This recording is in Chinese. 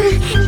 う。